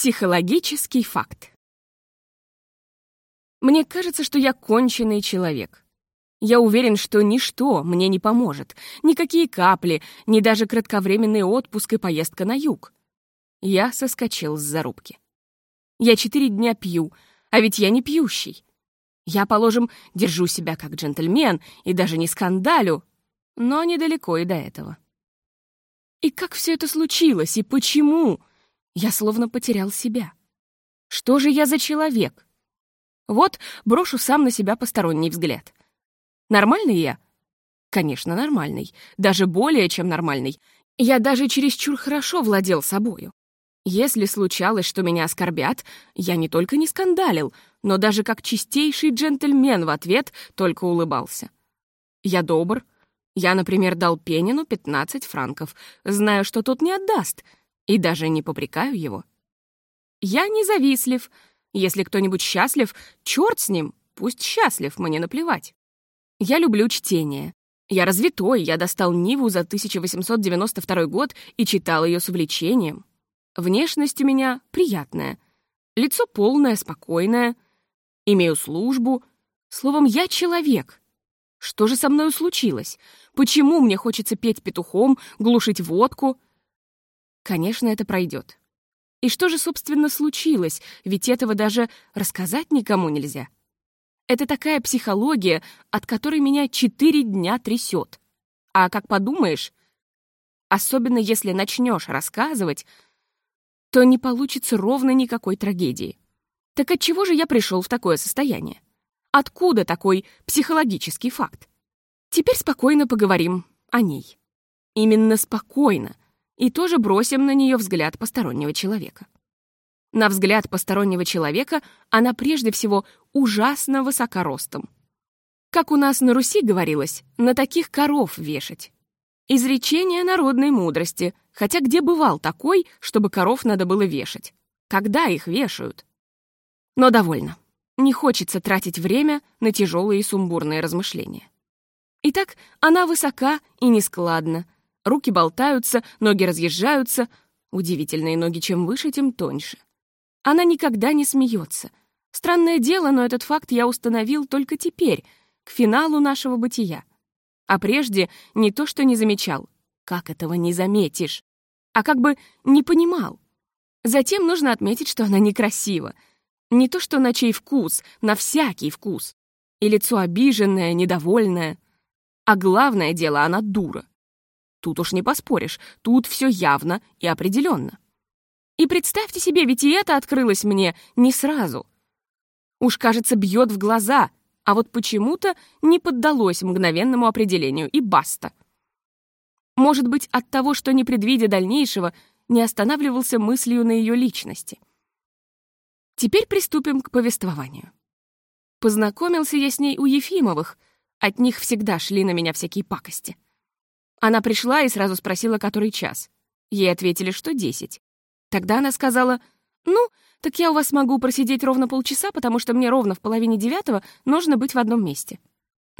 Психологический факт. Мне кажется, что я конченый человек. Я уверен, что ничто мне не поможет, никакие капли, ни даже кратковременный отпуск и поездка на юг. Я соскочил с зарубки. Я четыре дня пью, а ведь я не пьющий. Я, положим, держу себя как джентльмен и даже не скандалю, но недалеко и до этого. И как все это случилось, и почему? Я словно потерял себя. Что же я за человек? Вот брошу сам на себя посторонний взгляд. Нормальный я? Конечно, нормальный. Даже более чем нормальный. Я даже чересчур хорошо владел собою. Если случалось, что меня оскорбят, я не только не скандалил, но даже как чистейший джентльмен в ответ только улыбался. Я добр. Я, например, дал Пенину 15 франков, знаю, что тот не отдаст, и даже не попрекаю его. Я независлив. Если кто-нибудь счастлив, черт с ним, пусть счастлив, мне наплевать. Я люблю чтение. Я развитой, я достал Ниву за 1892 год и читал ее с увлечением. Внешность у меня приятная. Лицо полное, спокойное. Имею службу. Словом, я человек. Что же со мной случилось? Почему мне хочется петь петухом, глушить водку? Конечно, это пройдет. И что же, собственно, случилось? Ведь этого даже рассказать никому нельзя. Это такая психология, от которой меня четыре дня трясет. А как подумаешь, особенно если начнешь рассказывать, то не получится ровно никакой трагедии. Так от чего же я пришел в такое состояние? Откуда такой психологический факт? Теперь спокойно поговорим о ней. Именно спокойно — и тоже бросим на нее взгляд постороннего человека. На взгляд постороннего человека она прежде всего ужасно высокоростом. Как у нас на Руси говорилось, на таких коров вешать. Изречение народной мудрости, хотя где бывал такой, чтобы коров надо было вешать? Когда их вешают? Но довольно. Не хочется тратить время на тяжелые и сумбурные размышления. Итак, она высока и нескладна, Руки болтаются, ноги разъезжаются. Удивительные ноги, чем выше, тем тоньше. Она никогда не смеется. Странное дело, но этот факт я установил только теперь, к финалу нашего бытия. А прежде не то, что не замечал. Как этого не заметишь? А как бы не понимал. Затем нужно отметить, что она некрасива. Не то, что на чей вкус, на всякий вкус. И лицо обиженное, недовольное. А главное дело, она дура. Тут уж не поспоришь, тут все явно и определенно. И представьте себе, ведь и это открылось мне не сразу. Уж, кажется, бьет в глаза, а вот почему-то не поддалось мгновенному определению, и баста. Может быть, от того, что, не предвидя дальнейшего, не останавливался мыслью на ее личности. Теперь приступим к повествованию. Познакомился я с ней у Ефимовых, от них всегда шли на меня всякие пакости. Она пришла и сразу спросила, который час. Ей ответили, что десять. Тогда она сказала, «Ну, так я у вас могу просидеть ровно полчаса, потому что мне ровно в половине девятого нужно быть в одном месте».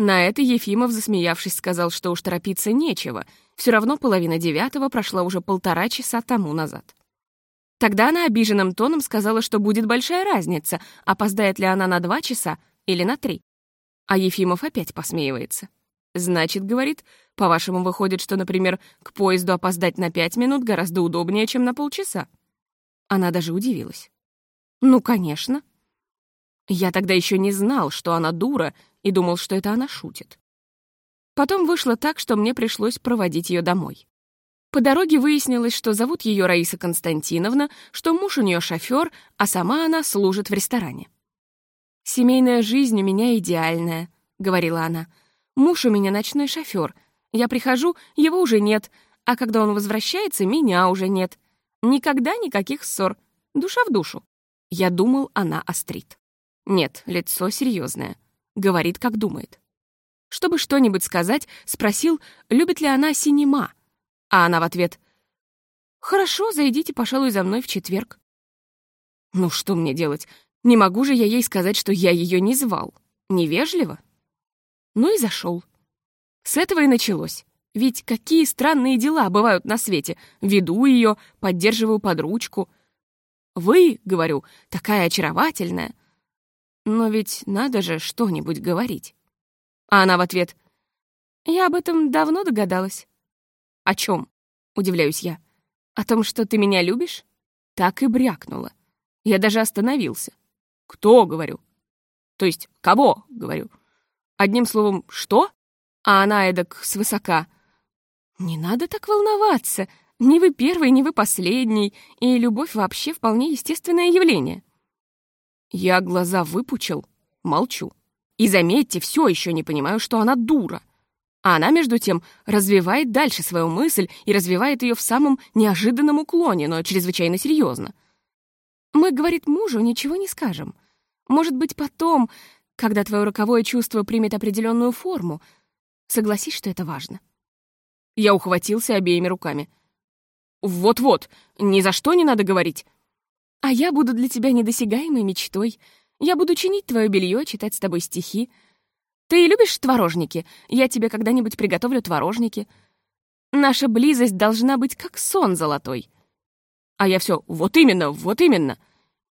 На это Ефимов, засмеявшись, сказал, что уж торопиться нечего. Все равно половина девятого прошла уже полтора часа тому назад. Тогда она обиженным тоном сказала, что будет большая разница, опоздает ли она на два часа или на три. А Ефимов опять посмеивается. Значит, говорит, по-вашему, выходит, что, например, к поезду опоздать на пять минут гораздо удобнее, чем на полчаса? Она даже удивилась. Ну, конечно. Я тогда еще не знал, что она дура, и думал, что это она шутит. Потом вышло так, что мне пришлось проводить ее домой. По дороге выяснилось, что зовут ее Раиса Константиновна, что муж у нее шофер, а сама она служит в ресторане. «Семейная жизнь у меня идеальная», — говорила она, — Муж у меня ночной шофер. Я прихожу, его уже нет, а когда он возвращается, меня уже нет. Никогда никаких ссор. Душа в душу. Я думал, она острит. Нет, лицо серьезное. Говорит, как думает. Чтобы что-нибудь сказать, спросил, любит ли она синема. А она в ответ «Хорошо, зайдите, пожалуй, за мной в четверг». Ну что мне делать? Не могу же я ей сказать, что я ее не звал. Невежливо? Ну и зашел. С этого и началось. Ведь какие странные дела бывают на свете. Веду ее, поддерживаю под ручку. Вы, говорю, такая очаровательная. Но ведь надо же что-нибудь говорить. А она в ответ, я об этом давно догадалась. О чем? Удивляюсь я. О том, что ты меня любишь? Так и брякнула. Я даже остановился. Кто, говорю? То есть, кого, говорю? Одним словом, что? А она эдак свысока. Не надо так волноваться. Не вы первый, не вы последний, и любовь вообще вполне естественное явление. Я глаза выпучил, молчу. И заметьте, все еще не понимаю, что она дура. А она, между тем, развивает дальше свою мысль и развивает ее в самом неожиданном уклоне, но чрезвычайно серьезно. Мы, говорит мужу, ничего не скажем. Может быть, потом, когда твое роковое чувство примет определенную форму, согласись, что это важно. Я ухватился обеими руками. «Вот-вот, ни за что не надо говорить». «А я буду для тебя недосягаемой мечтой. Я буду чинить твое белье, читать с тобой стихи. Ты любишь творожники? Я тебе когда-нибудь приготовлю творожники. Наша близость должна быть как сон золотой». А я все «вот именно, вот именно».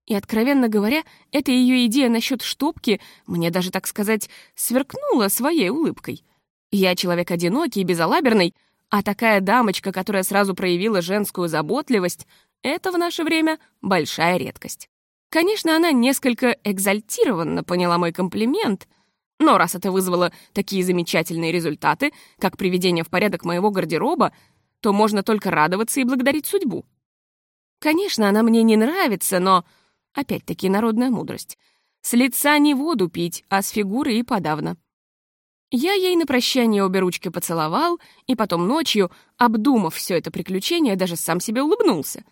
И, откровенно говоря, эта ее идея насчет штопки мне даже, так сказать, сверкнула своей улыбкой. Я человек одинокий, безалаберный, а такая дамочка, которая сразу проявила женскую заботливость, это в наше время большая редкость. Конечно, она несколько экзальтированно поняла мой комплимент, но раз это вызвало такие замечательные результаты, как приведение в порядок моего гардероба, то можно только радоваться и благодарить судьбу. Конечно, она мне не нравится, но... Опять-таки народная мудрость. С лица не воду пить, а с фигуры и подавно. Я ей на прощание обе ручки поцеловал, и потом ночью, обдумав все это приключение, даже сам себе улыбнулся.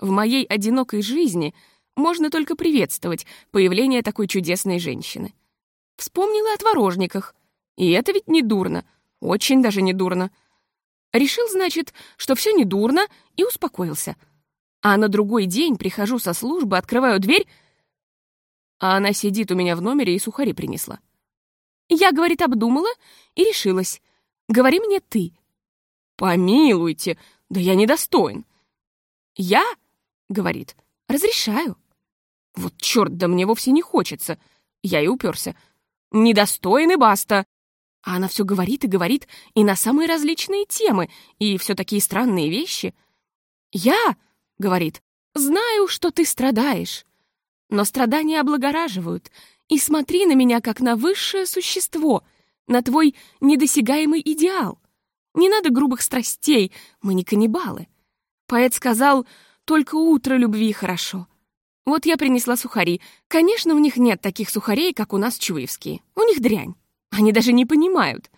В моей одинокой жизни можно только приветствовать появление такой чудесной женщины. Вспомнила о творожниках. И это ведь не дурно. Очень даже не дурно. Решил, значит, что все не дурно, и успокоился. А на другой день прихожу со службы, открываю дверь, а она сидит у меня в номере и сухари принесла. Я, говорит, обдумала и решилась. Говори мне ты. Помилуйте, да я недостоин. Я, говорит, разрешаю. Вот черт, да мне вовсе не хочется. Я и уперся. Недостоин и баста. А она все говорит и говорит, и на самые различные темы, и все такие странные вещи. Я, говорит, знаю, что ты страдаешь. Но страдания облагораживают, и смотри на меня как на высшее существо, на твой недосягаемый идеал. Не надо грубых страстей, мы не каннибалы. Поэт сказал, только утро любви хорошо. Вот я принесла сухари. Конечно, у них нет таких сухарей, как у нас чуевские. У них дрянь. Они даже не понимают.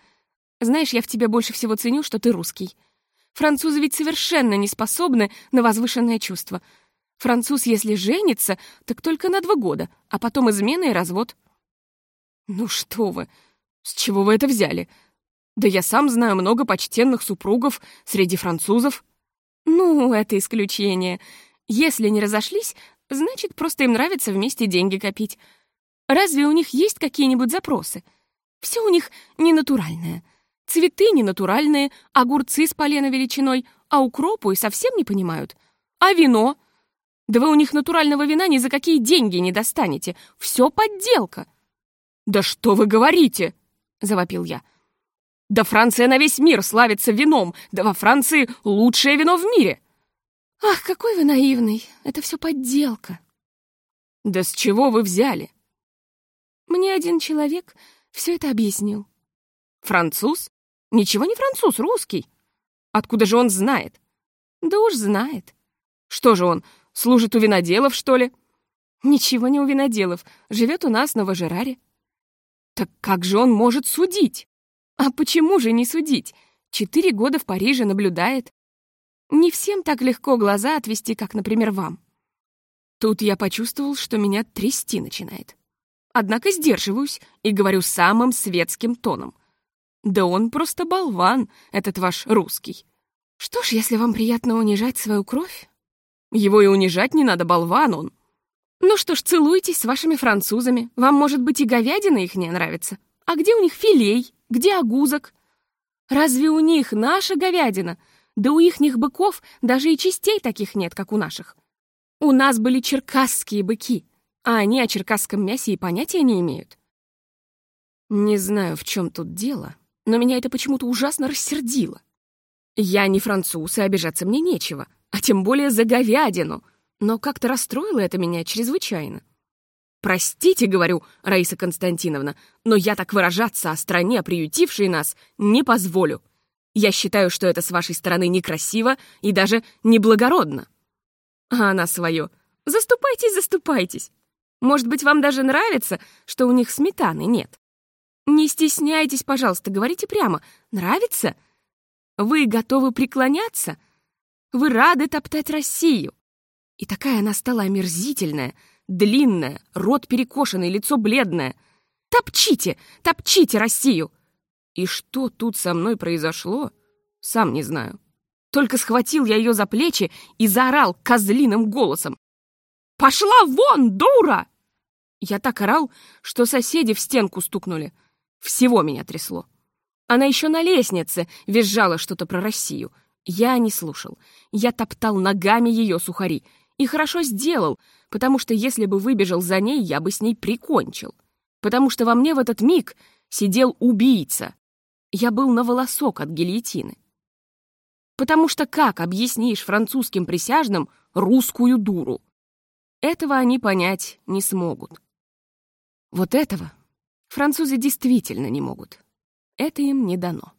Знаешь, я в тебе больше всего ценю, что ты русский. Французы ведь совершенно не способны на возвышенное чувство — Француз, если женится, так только на два года, а потом измена и развод. Ну что вы, с чего вы это взяли? Да я сам знаю много почтенных супругов среди французов. Ну, это исключение. Если не разошлись, значит, просто им нравится вместе деньги копить. Разве у них есть какие-нибудь запросы? Все у них ненатуральное. Цветы ненатуральные, огурцы с полена величиной, а укропу и совсем не понимают. А вино — да вы у них натурального вина ни за какие деньги не достанете. Все подделка. Да что вы говорите? Завопил я. Да Франция на весь мир славится вином. Да во Франции лучшее вино в мире. Ах, какой вы наивный. Это все подделка. Да с чего вы взяли? Мне один человек все это объяснил. Француз? Ничего не француз, русский. Откуда же он знает? Да уж знает. Что же он, Служит у виноделов, что ли?» «Ничего не у виноделов. Живет у нас на Важераре». «Так как же он может судить?» «А почему же не судить? Четыре года в Париже наблюдает. Не всем так легко глаза отвести, как, например, вам». Тут я почувствовал, что меня трясти начинает. Однако сдерживаюсь и говорю самым светским тоном. «Да он просто болван, этот ваш русский. Что ж, если вам приятно унижать свою кровь, его и унижать не надо, болван он. Ну что ж, целуйтесь с вашими французами. Вам, может быть, и говядина их не нравится. А где у них филей? Где огузок? Разве у них наша говядина? Да у ихних быков даже и частей таких нет, как у наших. У нас были черкасские быки, а они о черкасском мясе и понятия не имеют. Не знаю, в чем тут дело, но меня это почему-то ужасно рассердило. Я не француз, и обижаться мне нечего, а тем более за говядину, но как-то расстроило это меня чрезвычайно. «Простите, — говорю, Раиса Константиновна, но я так выражаться о стране, приютившей нас, не позволю. Я считаю, что это с вашей стороны некрасиво и даже неблагородно». А она свое. «Заступайтесь, заступайтесь. Может быть, вам даже нравится, что у них сметаны нет? Не стесняйтесь, пожалуйста, говорите прямо. Нравится? Вы готовы преклоняться? Вы рады топтать Россию?» И такая она стала омерзительная — длинная, рот перекошенный, лицо бледное. «Топчите! Топчите Россию!» И что тут со мной произошло, сам не знаю. Только схватил я ее за плечи и заорал козлиным голосом. «Пошла вон, дура!» Я так орал, что соседи в стенку стукнули. Всего меня трясло. Она еще на лестнице визжала что-то про Россию. Я не слушал. Я топтал ногами ее сухари. И хорошо сделал, потому что если бы выбежал за ней, я бы с ней прикончил. Потому что во мне в этот миг сидел убийца. Я был на волосок от гильотины. Потому что как объяснишь французским присяжным русскую дуру? Этого они понять не смогут. Вот этого французы действительно не могут. Это им не дано.